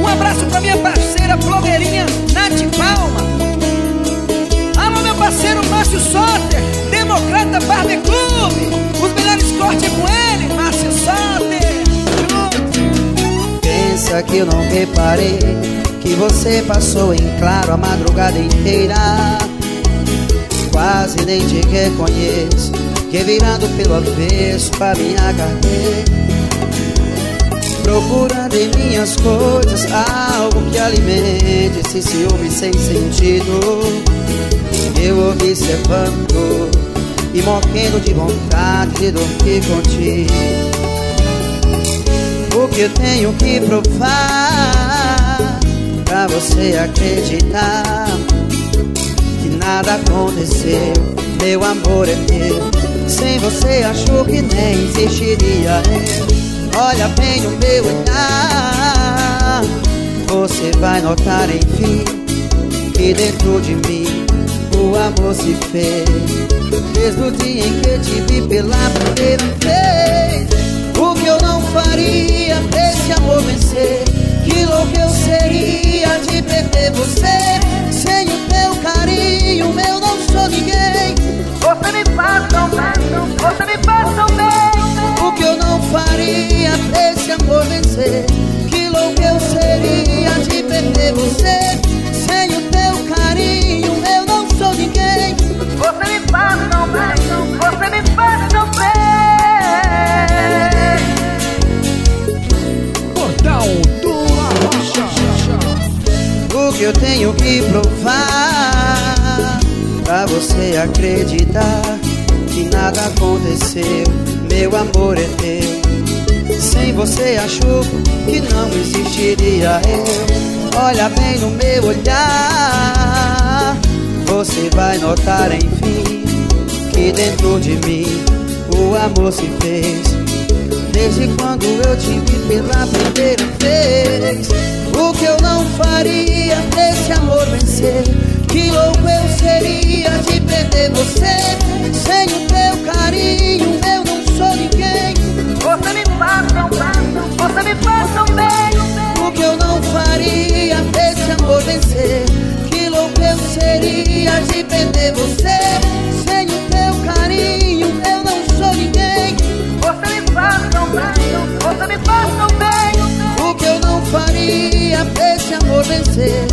Um abraço pra minha parceira blogueirinha Nath Palma. Alô, meu parceiro Márcio Soter, Democrata Barbe Clube. Os melhores cortes com ele, Márcio Soter. Pensa que eu não reparei que você passou em claro a madrugada inteira. Quase nem te reconheço, que virando pelo avesso pra minha carteira. Procurando em minhas coisas algo que alimente esse ciúme sem sentido. Eu observando e morrendo de vontade de dormir contigo. O que eu tenho que provar pra você acreditar que nada aconteceu. Meu amor é teu. Sem você acho que nem existiria eu. Olha bem no meu olhar. Você vai notar enfim Que dentro de mim o amor se fez. Desde o dia em que te vi pela primeira vez que eu tenho que provar Pra você acreditar que nada aconteceu. Meu amor é teu. Sem você achou que não existiria eu. Olha bem no meu olhar. Você vai notar enfim Que dentro de mim o amor se fez. Desde quando eu te vi pela primeira vez você Sem o teu carinho eu não sou ninguém. Você me faz tão bem, você me faz tão bem O que eu não faria desse amor vencer Que louco eu seria de perder você. Sem o teu carinho eu não sou ninguém. Você me faz tão bem, você me faz tão bem O que eu não faria desse amor vencer